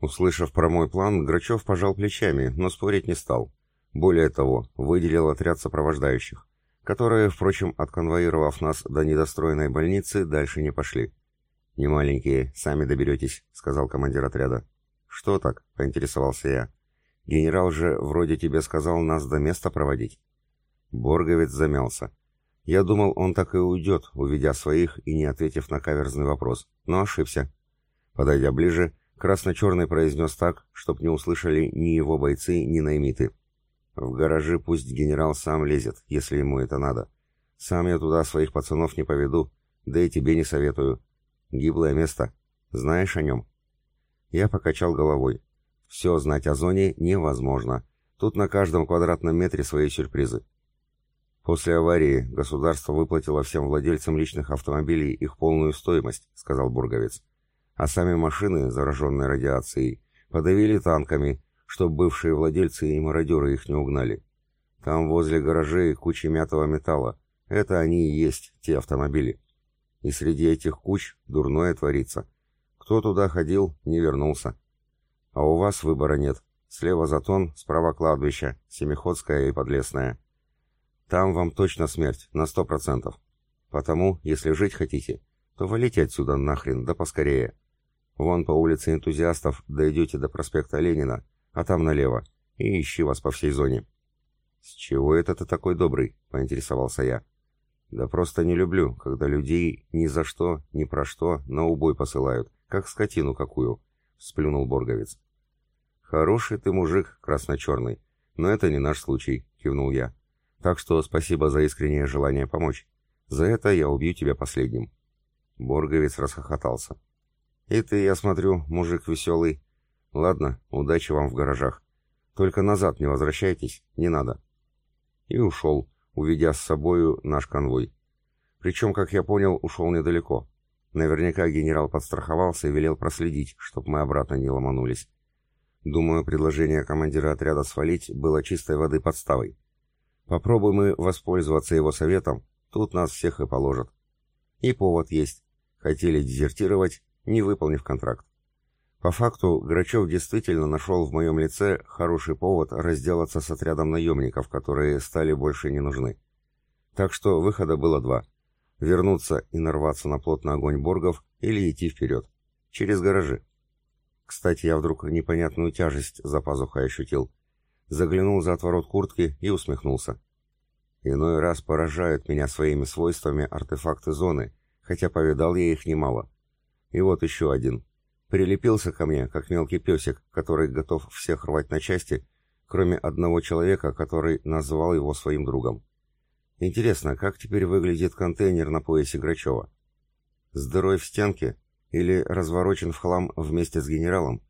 Услышав про мой план, Грачев пожал плечами, но спорить не стал. Более того, выделил отряд сопровождающих, которые, впрочем, отконвоировав нас до недостроенной больницы, дальше не пошли. «Не маленькие, сами доберетесь», — сказал командир отряда. «Что так?» — поинтересовался я. «Генерал же вроде тебе сказал нас до места проводить». Борговец замялся. Я думал, он так и уйдет, увидя своих и не ответив на каверзный вопрос, но ошибся. Подойдя ближе, Красно-черный произнес так, чтоб не услышали ни его бойцы, ни наймиты. В гаражи пусть генерал сам лезет, если ему это надо. Сам я туда своих пацанов не поведу, да и тебе не советую. Гиблое место. Знаешь о нем? Я покачал головой. Все знать о зоне невозможно. Тут на каждом квадратном метре свои сюрпризы. После аварии государство выплатило всем владельцам личных автомобилей их полную стоимость, сказал Бурговец а сами машины, зараженные радиацией, подавили танками, чтобы бывшие владельцы и мародеры их не угнали. Там возле гаражей куча мятого металла. Это они и есть те автомобили. И среди этих куч дурное творится. Кто туда ходил, не вернулся. А у вас выбора нет. Слева затон, справа кладбище, Семиходское и Подлесное. Там вам точно смерть, на сто процентов. Потому, если жить хотите, то валите отсюда нахрен, да поскорее. Вон по улице энтузиастов дойдете до проспекта Ленина, а там налево, и ищи вас по всей зоне». «С чего это ты такой добрый?» — поинтересовался я. «Да просто не люблю, когда людей ни за что, ни про что на убой посылают, как скотину какую», — сплюнул Борговец. «Хороший ты мужик, красно-черный, но это не наш случай», — кивнул я. «Так что спасибо за искреннее желание помочь. За это я убью тебя последним». Борговец расхохотался. «И ты, я смотрю, мужик веселый. Ладно, удачи вам в гаражах. Только назад не возвращайтесь, не надо». И ушел, уведя с собою наш конвой. Причем, как я понял, ушел недалеко. Наверняка генерал подстраховался и велел проследить, чтоб мы обратно не ломанулись. Думаю, предложение командира отряда свалить было чистой воды подставой. Попробуем мы воспользоваться его советом, тут нас всех и положат. И повод есть. Хотели дезертировать, не выполнив контракт. По факту, Грачев действительно нашел в моем лице хороший повод разделаться с отрядом наемников, которые стали больше не нужны. Так что выхода было два. Вернуться и нарваться на плотный огонь боргов или идти вперед. Через гаражи. Кстати, я вдруг непонятную тяжесть за пазухой ощутил. Заглянул за отворот куртки и усмехнулся. Иной раз поражают меня своими свойствами артефакты зоны, хотя повидал я их немало. И вот еще один. Прилепился ко мне, как мелкий песик, который готов всех рвать на части, кроме одного человека, который назвал его своим другом. Интересно, как теперь выглядит контейнер на поясе Грачева? Здоровый в стенке или разворочен в хлам вместе с генералом?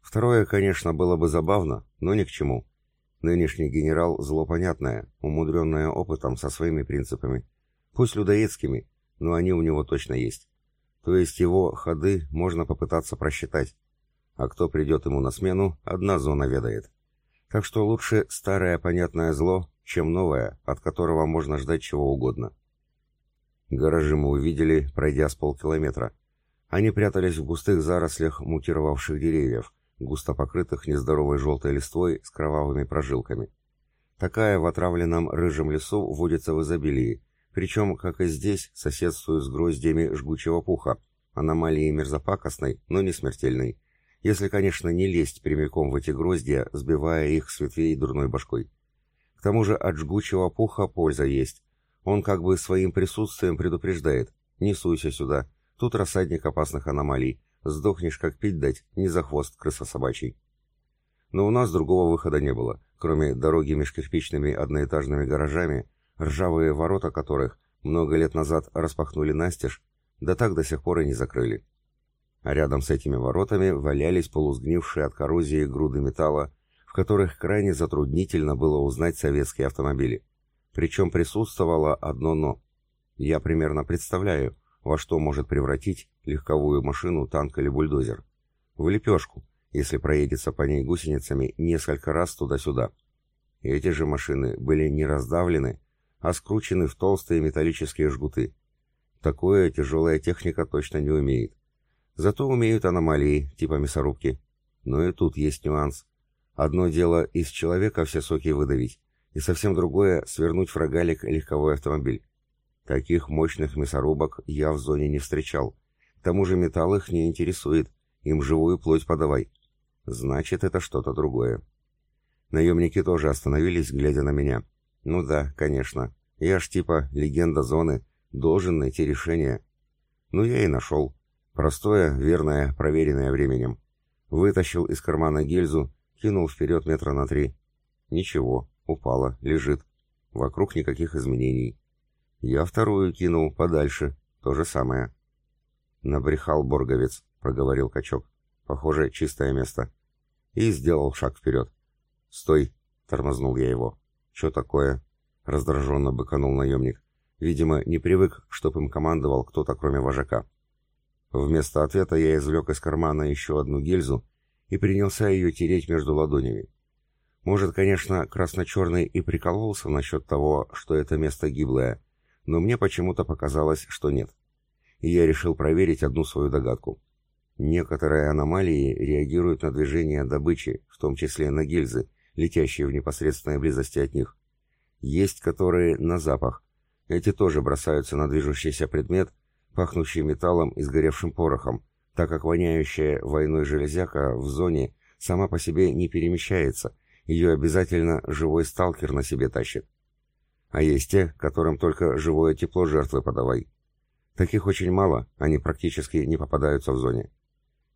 Второе, конечно, было бы забавно, но ни к чему. Нынешний генерал зло понятное, умудренное опытом со своими принципами. Пусть людоедскими, но они у него точно есть. То есть его ходы можно попытаться просчитать. А кто придет ему на смену, одна зона ведает. Так что лучше старое понятное зло, чем новое, от которого можно ждать чего угодно. Гаражи мы увидели, пройдя с полкилометра. Они прятались в густых зарослях мутировавших деревьев, густо покрытых нездоровой желтой листвой с кровавыми прожилками. Такая в отравленном рыжем лесу водится в изобилии, причем, как и здесь, соседствуют с гроздьями жгучего пуха, аномалии мерзопакостной, но не смертельной, если, конечно, не лезть прямиком в эти гроздья, сбивая их с ветвей дурной башкой. К тому же от жгучего пуха польза есть. Он как бы своим присутствием предупреждает «Не суйся сюда, тут рассадник опасных аномалий, сдохнешь как пить дать, не за хвост крыса собачий». Но у нас другого выхода не было, кроме дороги меж кирпичными одноэтажными гаражами, ржавые ворота которых много лет назад распахнули настежь, да так до сих пор и не закрыли. А рядом с этими воротами валялись полусгнившие от коррозии груды металла, в которых крайне затруднительно было узнать советские автомобили. Причем присутствовало одно «но». Я примерно представляю, во что может превратить легковую машину, танк или бульдозер. В лепешку, если проедется по ней гусеницами несколько раз туда-сюда. Эти же машины были не раздавлены, а скручены в толстые металлические жгуты. Такое тяжелая техника точно не умеет. Зато умеют аномалии, типа мясорубки. Но и тут есть нюанс. Одно дело из человека все соки выдавить, и совсем другое — свернуть фрагалик легковой автомобиль. Таких мощных мясорубок я в зоне не встречал. К тому же металл их не интересует, им живую плоть подавай. Значит, это что-то другое. Наемники тоже остановились, глядя на меня. Ну да, конечно. Я ж типа легенда зоны, должен найти решение. Ну я и нашел. Простое, верное, проверенное временем. Вытащил из кармана гильзу, кинул вперед метра на три. Ничего, упала, лежит. Вокруг никаких изменений. Я вторую кинул подальше, то же самое. Набрехал Борговец, проговорил качок. Похоже, чистое место. И сделал шаг вперед. «Стой!» — тормознул я его. «Че такое?» — раздраженно быканул наемник. Видимо, не привык, чтоб им командовал кто-то, кроме вожака. Вместо ответа я извлек из кармана еще одну гильзу и принялся ее тереть между ладонями. Может, конечно, красно-черный и прикололся насчет того, что это место гиблое, но мне почему-то показалось, что нет. И я решил проверить одну свою догадку. Некоторые аномалии реагируют на движение добычи, в том числе на гильзы, летящие в непосредственной близости от них. Есть которые на запах. Эти тоже бросаются на движущийся предмет пахнущий металлом и сгоревшим порохом, так как воняющая войной железяка в зоне сама по себе не перемещается, ее обязательно живой сталкер на себе тащит. А есть те, которым только живое тепло жертвы подавай. Таких очень мало, они практически не попадаются в зоне.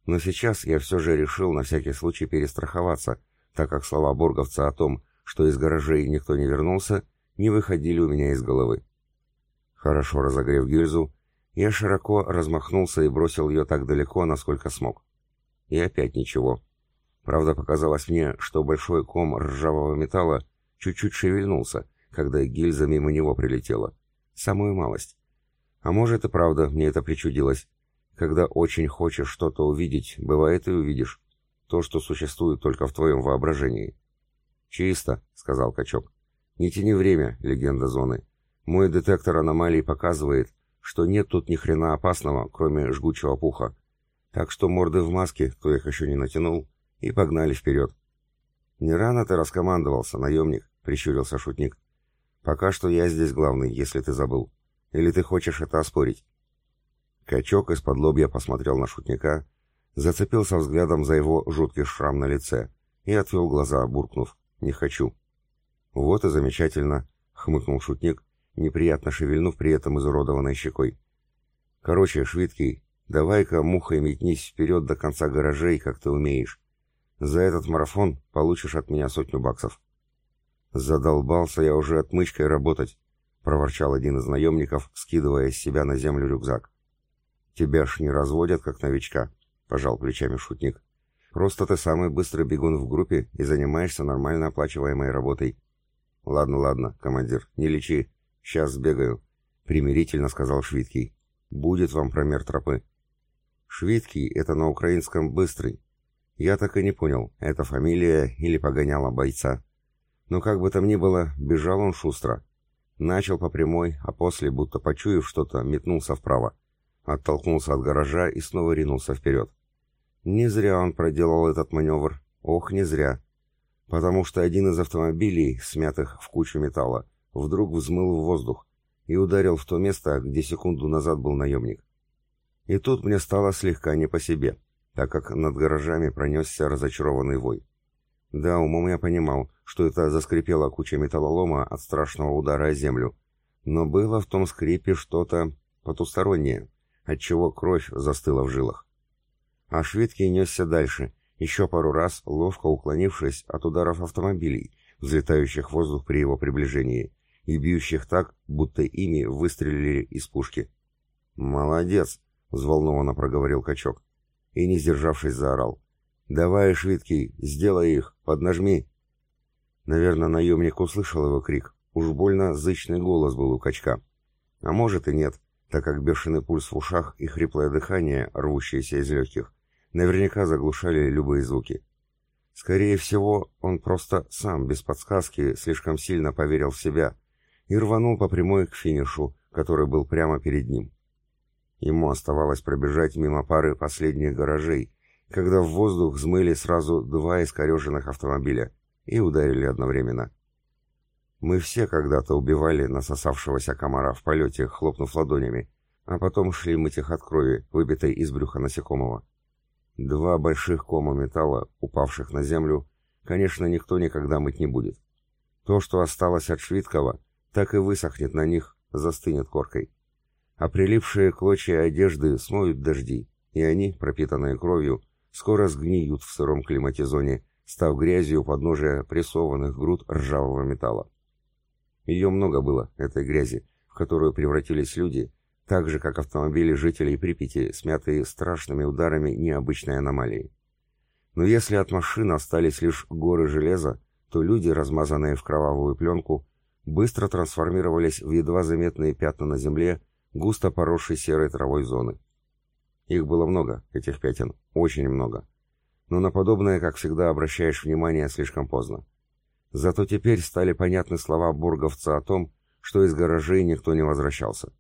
Но сейчас я все же решил на всякий случай перестраховаться, так как слова Борговца о том, что из гаражей никто не вернулся, не выходили у меня из головы. Хорошо разогрев гильзу, я широко размахнулся и бросил ее так далеко, насколько смог. И опять ничего. Правда, показалось мне, что большой ком ржавого металла чуть-чуть шевельнулся, когда гильза мимо него прилетела. Самую малость. А может и правда мне это причудилось. Когда очень хочешь что-то увидеть, бывает и увидишь. То, что существует только в твоем воображении. «Чисто», — сказал качок. «Не тяни время, легенда зоны. Мой детектор аномалий показывает, что нет тут ни хрена опасного, кроме жгучего пуха. Так что морды в маске, кто их еще не натянул, и погнали вперед. «Не рано ты раскомандовался, наемник», — прищурился шутник. «Пока что я здесь главный, если ты забыл. Или ты хочешь это оспорить?» Качок из-под лобья посмотрел на шутника, зацепился взглядом за его жуткий шрам на лице и отвел глаза, буркнув «Не хочу». «Вот и замечательно», — хмыкнул шутник неприятно шевельнув при этом изуродованной щекой. «Короче, Швидкий, давай-ка мухой метнись вперед до конца гаражей, как ты умеешь. За этот марафон получишь от меня сотню баксов». «Задолбался я уже отмычкой работать», — проворчал один из наемников, скидывая с себя на землю рюкзак. «Тебя ж не разводят, как новичка», — пожал плечами шутник. «Просто ты самый быстрый бегун в группе и занимаешься нормально оплачиваемой работой». «Ладно, ладно, командир, не лечи. «Сейчас сбегаю», — примирительно сказал Швидкий. «Будет вам промер тропы». Швидкий — это на украинском «быстрый». Я так и не понял, это фамилия или погоняла бойца. Но как бы там ни было, бежал он шустро. Начал по прямой, а после, будто почуяв что-то, метнулся вправо. Оттолкнулся от гаража и снова ринулся вперед. Не зря он проделал этот маневр. Ох, не зря. Потому что один из автомобилей, смятых в кучу металла, вдруг взмыл в воздух и ударил в то место, где секунду назад был наемник. И тут мне стало слегка не по себе, так как над гаражами пронесся разочарованный вой. Да, умом я понимал, что это заскрипела куча металлолома от страшного удара о землю, но было в том скрипе что-то потустороннее, отчего кровь застыла в жилах. А Швидкий несся дальше, еще пару раз ловко уклонившись от ударов автомобилей, взлетающих в воздух при его приближении, и бьющих так, будто ими выстрелили из пушки. «Молодец!» — взволнованно проговорил качок. И, не сдержавшись, заорал. «Давай, Швидкий, сделай их, поднажми!» Наверное, наемник услышал его крик. Уж больно зычный голос был у качка. А может и нет, так как бешеный пульс в ушах и хриплое дыхание, рвущееся из легких, наверняка заглушали любые звуки. Скорее всего, он просто сам, без подсказки, слишком сильно поверил в себя, и рванул по прямой к финишу, который был прямо перед ним. Ему оставалось пробежать мимо пары последних гаражей, когда в воздух взмыли сразу два искореженных автомобиля и ударили одновременно. Мы все когда-то убивали насосавшегося комара в полете, хлопнув ладонями, а потом шли мыть их от крови, выбитой из брюха насекомого. Два больших кома металла, упавших на землю, конечно, никто никогда мыть не будет. То, что осталось от Швидкова, так и высохнет на них, застынет коркой. А прилипшие клочья одежды смоют дожди, и они, пропитанные кровью, скоро сгниют в сыром климатизоне, став грязью подножия прессованных груд ржавого металла. Ее много было, этой грязи, в которую превратились люди, так же, как автомобили жителей Припяти, смятые страшными ударами необычной аномалии. Но если от машин остались лишь горы железа, то люди, размазанные в кровавую пленку, быстро трансформировались в едва заметные пятна на земле, густо поросшей серой травой зоны. Их было много, этих пятен, очень много. Но на подобное, как всегда, обращаешь внимание слишком поздно. Зато теперь стали понятны слова бурговца о том, что из гаражей никто не возвращался.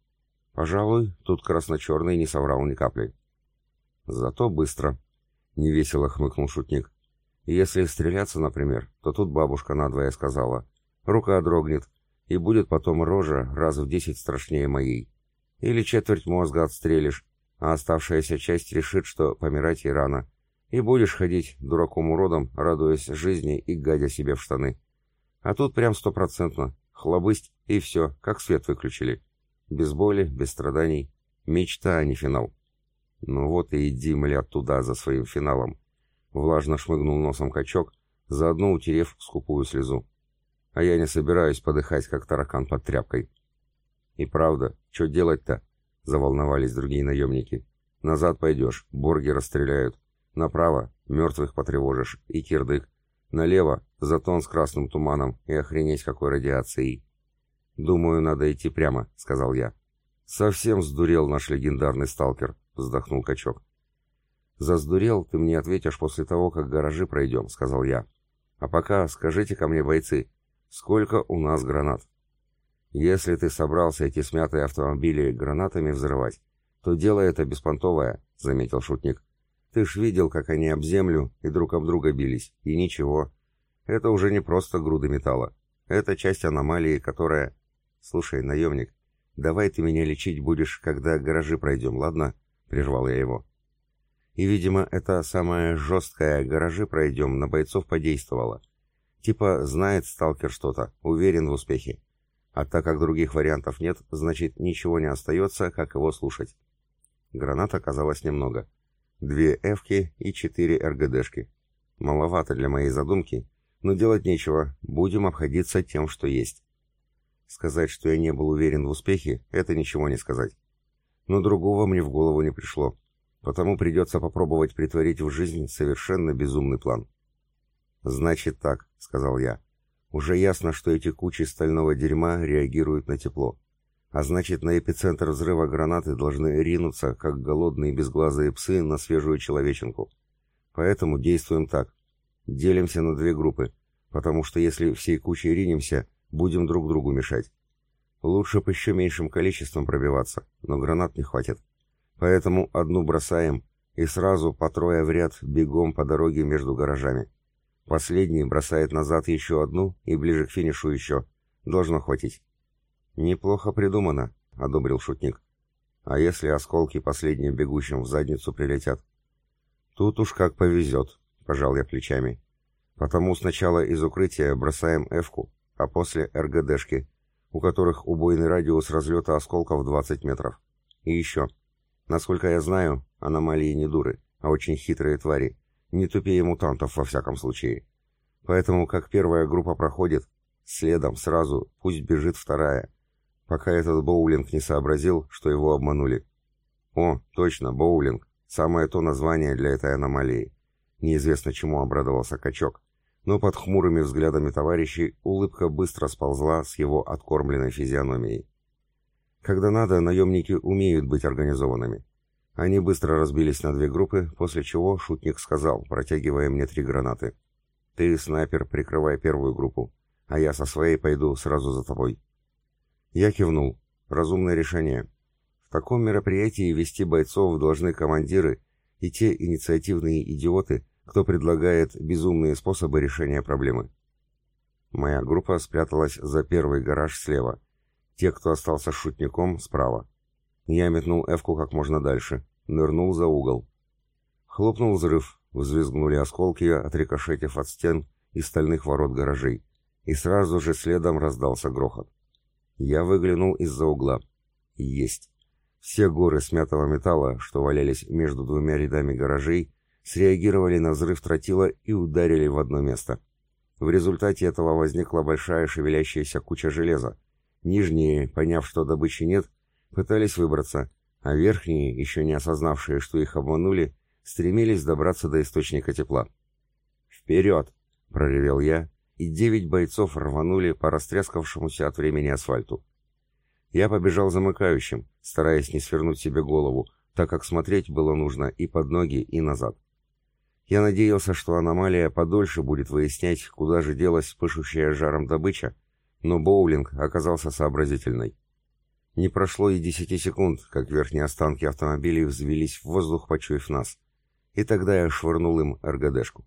Пожалуй, тут красно-черный не соврал ни капли. Зато быстро. Невесело хмыкнул шутник. Если стреляться, например, то тут бабушка надвое сказала. Рука дрогнет, и будет потом рожа раз в десять страшнее моей. Или четверть мозга отстрелишь, а оставшаяся часть решит, что помирать ей рано. И будешь ходить дураком-уродом, радуясь жизни и гадя себе в штаны. А тут прям стопроцентно. Хлобысть, и все, как свет выключили. Без боли, без страданий. Мечта, а не финал. Ну вот и иди, мля, туда за своим финалом. Влажно шмыгнул носом качок, заодно утерев скупую слезу. А я не собираюсь подыхать, как таракан под тряпкой. И правда, что делать-то? Заволновались другие наемники. Назад пойдешь, борги расстреляют. Направо, мертвых потревожишь, и кирдык. Налево, затон с красным туманом, и охренеть какой радиацией. «Думаю, надо идти прямо», — сказал я. «Совсем сдурел наш легендарный сталкер», — вздохнул качок. «Заздурел, ты мне ответишь после того, как гаражи пройдем», — сказал я. «А пока скажите ко мне, бойцы, сколько у нас гранат?» «Если ты собрался эти смятые автомобили гранатами взрывать, то дело это беспонтовое», — заметил шутник. «Ты ж видел, как они об землю и друг об друга бились, и ничего. Это уже не просто груды металла. Это часть аномалии, которая...» «Слушай, наемник, давай ты меня лечить будешь, когда гаражи пройдем, ладно?» — прервал я его. И, видимо, это самое жесткое «гаражи пройдем» на бойцов подействовало. Типа знает сталкер что-то, уверен в успехе. А так как других вариантов нет, значит ничего не остается, как его слушать. Гранат оказалось немного. Две эвки и четыре РГДшки. Маловато для моей задумки, но делать нечего, будем обходиться тем, что есть. Сказать, что я не был уверен в успехе, это ничего не сказать. Но другого мне в голову не пришло, потому придется попробовать притворить в жизнь совершенно безумный план. «Значит так», — сказал я. «Уже ясно, что эти кучи стального дерьма реагируют на тепло. А значит, на эпицентр взрыва гранаты должны ринуться, как голодные безглазые псы, на свежую человеченку. Поэтому действуем так. Делимся на две группы, потому что если всей кучей ринемся, Будем друг другу мешать. Лучше бы еще меньшим количеством пробиваться, но гранат не хватит. Поэтому одну бросаем и сразу по трое в ряд бегом по дороге между гаражами. Последний бросает назад еще одну и ближе к финишу еще. Должно хватить. «Неплохо придумано», — одобрил шутник. «А если осколки последним бегущим в задницу прилетят?» «Тут уж как повезет», — пожал я плечами. «Потому сначала из укрытия бросаем эвку, а после РГДшки, у которых убойный радиус разлета осколков 20 метров. И еще. Насколько я знаю, аномалии не дуры, а очень хитрые твари, не тупее мутантов во всяком случае. Поэтому, как первая группа проходит, следом сразу пусть бежит вторая, пока этот боулинг не сообразил, что его обманули. О, точно, боулинг. Самое то название для этой аномалии. Неизвестно чему обрадовался качок но под хмурыми взглядами товарищей улыбка быстро сползла с его откормленной физиономией. Когда надо, наемники умеют быть организованными. Они быстро разбились на две группы, после чего шутник сказал, протягивая мне три гранаты. «Ты, снайпер, прикрывай первую группу, а я со своей пойду сразу за тобой». Я кивнул. Разумное решение. В таком мероприятии вести бойцов должны командиры, и те инициативные идиоты, кто предлагает безумные способы решения проблемы. Моя группа спряталась за первый гараж слева, те, кто остался шутником, справа. Я метнул эвку как можно дальше, нырнул за угол. Хлопнул взрыв, взвизгнули осколки, отрикошетив от стен и стальных ворот гаражей, и сразу же следом раздался грохот. Я выглянул из-за угла. Есть. Все горы смятого металла, что валялись между двумя рядами гаражей, среагировали на взрыв тротила и ударили в одно место. В результате этого возникла большая шевелящаяся куча железа. Нижние, поняв, что добычи нет, пытались выбраться, а верхние, еще не осознавшие, что их обманули, стремились добраться до источника тепла. «Вперед!» — проревел я, и девять бойцов рванули по растрескавшемуся от времени асфальту. Я побежал замыкающим, стараясь не свернуть себе голову, так как смотреть было нужно и под ноги, и назад. Я надеялся, что аномалия подольше будет выяснять, куда же делась пышущая жаром добыча, но боулинг оказался сообразительной. Не прошло и десяти секунд, как верхние останки автомобилей взвелись в воздух, почуяв нас. И тогда я швырнул им РГДшку.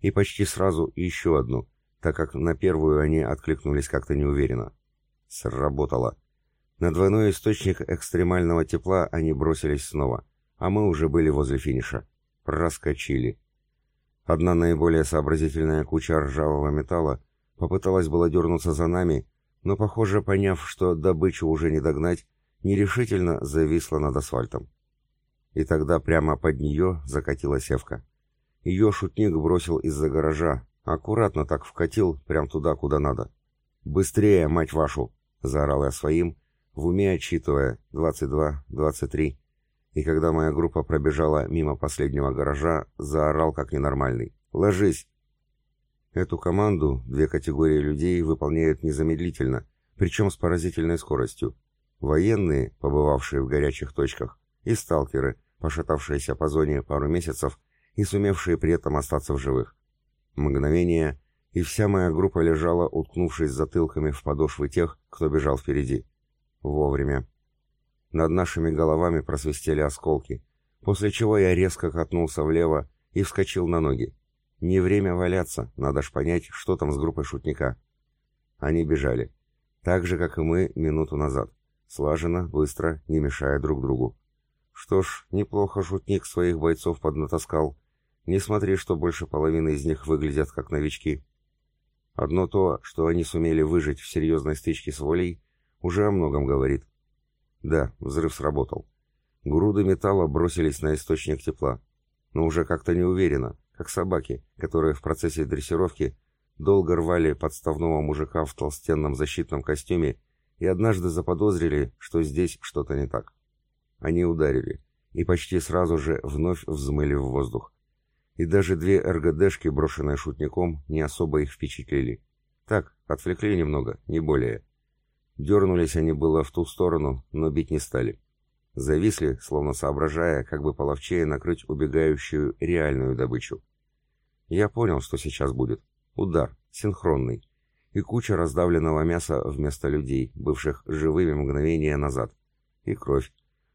И почти сразу еще одну, так как на первую они откликнулись как-то неуверенно. Сработало. На двойной источник экстремального тепла они бросились снова, а мы уже были возле финиша. Проскочили. Одна наиболее сообразительная куча ржавого металла попыталась было дернуться за нами, но, похоже, поняв, что добычу уже не догнать, нерешительно зависла над асфальтом. И тогда прямо под нее закатилась Севка. Ее шутник бросил из-за гаража, Аккуратно так вкатил, прям туда, куда надо. «Быстрее, мать вашу!» — заорал я своим, в уме отчитывая «22, 23». И когда моя группа пробежала мимо последнего гаража, заорал как ненормальный. «Ложись!» Эту команду две категории людей выполняют незамедлительно, причем с поразительной скоростью. Военные, побывавшие в горячих точках, и сталкеры, пошатавшиеся по зоне пару месяцев и сумевшие при этом остаться в живых. Мгновение, и вся моя группа лежала, уткнувшись затылками в подошвы тех, кто бежал впереди. Вовремя. Над нашими головами просвистели осколки, после чего я резко катнулся влево и вскочил на ноги. Не время валяться, надо ж понять, что там с группой шутника. Они бежали. Так же, как и мы минуту назад. Слаженно, быстро, не мешая друг другу. Что ж, неплохо шутник своих бойцов поднатаскал. Не смотри, что больше половины из них выглядят как новички. Одно то, что они сумели выжить в серьезной стычке с волей, уже о многом говорит. Да, взрыв сработал. Груды металла бросились на источник тепла, но уже как-то неуверенно, как собаки, которые в процессе дрессировки долго рвали подставного мужика в толстенном защитном костюме и однажды заподозрили, что здесь что-то не так. Они ударили и почти сразу же вновь взмыли в воздух и даже две РГДшки, брошенные шутником, не особо их впечатлили. Так, отвлекли немного, не более. Дернулись они было в ту сторону, но бить не стали. Зависли, словно соображая, как бы половчее накрыть убегающую реальную добычу. Я понял, что сейчас будет. Удар, синхронный. И куча раздавленного мяса вместо людей, бывших живыми мгновения назад. И кровь.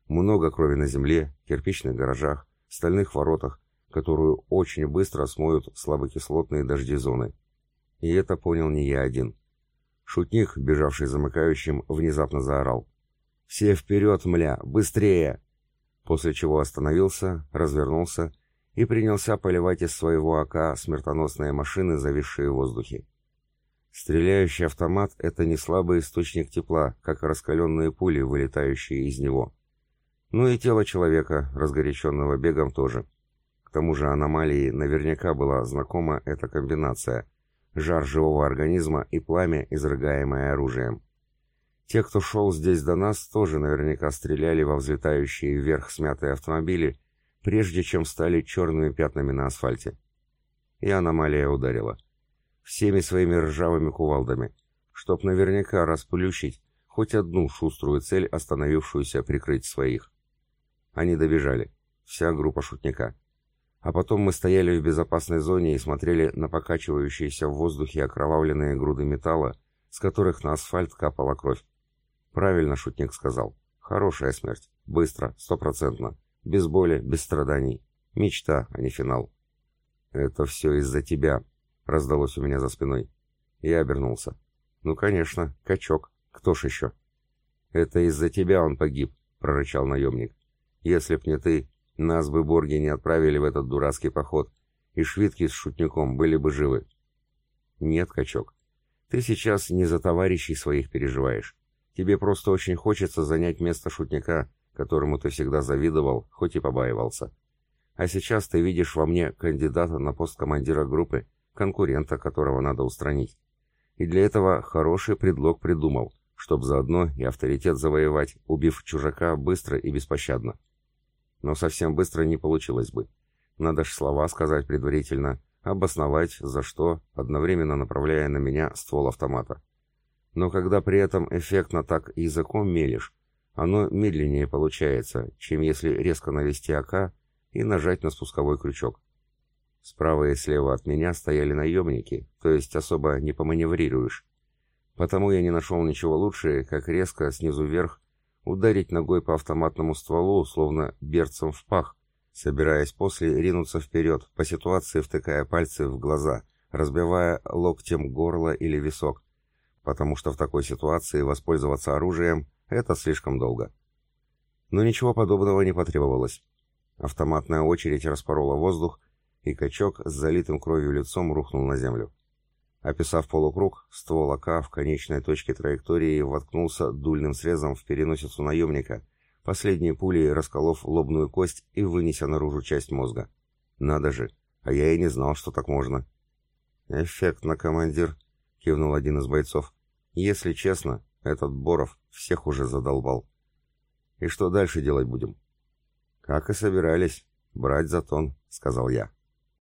Много крови на земле, кирпичных гаражах, стальных воротах, которую очень быстро смоют слабокислотные дожди зоны. И это понял не я один. Шутник, бежавший замыкающим, внезапно заорал. «Все вперед, мля! Быстрее!» После чего остановился, развернулся и принялся поливать из своего АК смертоносные машины, зависшие в воздухе. Стреляющий автомат — это не слабый источник тепла, как раскаленные пули, вылетающие из него. Ну и тело человека, разгоряченного бегом, тоже. К тому же аномалии наверняка была знакома эта комбинация – жар живого организма и пламя, изрыгаемое оружием. Те, кто шел здесь до нас, тоже наверняка стреляли во взлетающие вверх смятые автомобили, прежде чем стали черными пятнами на асфальте. И аномалия ударила. Всеми своими ржавыми кувалдами, чтоб наверняка расплющить хоть одну шуструю цель, остановившуюся прикрыть своих. Они добежали. Вся группа шутника. А потом мы стояли в безопасной зоне и смотрели на покачивающиеся в воздухе окровавленные груды металла, с которых на асфальт капала кровь. Правильно шутник сказал. Хорошая смерть. Быстро, стопроцентно. Без боли, без страданий. Мечта, а не финал. «Это все из-за тебя», — раздалось у меня за спиной. Я обернулся. «Ну, конечно, качок. Кто ж еще?» «Это из-за тебя он погиб», — прорычал наемник. «Если б не ты, нас бы борги не отправили в этот дурацкий поход, и швидки с шутником были бы живы». «Нет, качок, ты сейчас не за товарищей своих переживаешь. Тебе просто очень хочется занять место шутника, которому ты всегда завидовал, хоть и побаивался. А сейчас ты видишь во мне кандидата на пост командира группы, конкурента, которого надо устранить. И для этого хороший предлог придумал, чтобы заодно и авторитет завоевать, убив чужака быстро и беспощадно. Но совсем быстро не получилось бы. Надо ж слова сказать предварительно, обосновать, за что, одновременно направляя на меня ствол автомата. Но когда при этом эффектно так языком мелешь, оно медленнее получается, чем если резко навести АК и нажать на спусковой крючок. Справа и слева от меня стояли наемники, то есть особо не поманеврируешь. Потому я не нашел ничего лучше, как резко снизу вверх ударить ногой по автоматному стволу, словно берцем в пах, собираясь после ринуться вперед, по ситуации втыкая пальцы в глаза, разбивая локтем горло или висок, потому что в такой ситуации воспользоваться оружием – это слишком долго. Но ничего подобного не потребовалось. Автоматная очередь распорола воздух, и качок с залитым кровью лицом рухнул на землю. Описав полукруг, ствол АК в конечной точке траектории воткнулся дульным срезом в переносицу наемника, последней пулей расколов лобную кость и вынеся наружу часть мозга. Надо же, а я и не знал, что так можно. «Эффектно, командир», — кивнул один из бойцов. «Если честно, этот Боров всех уже задолбал. И что дальше делать будем?» «Как и собирались. Брать затон», — сказал я.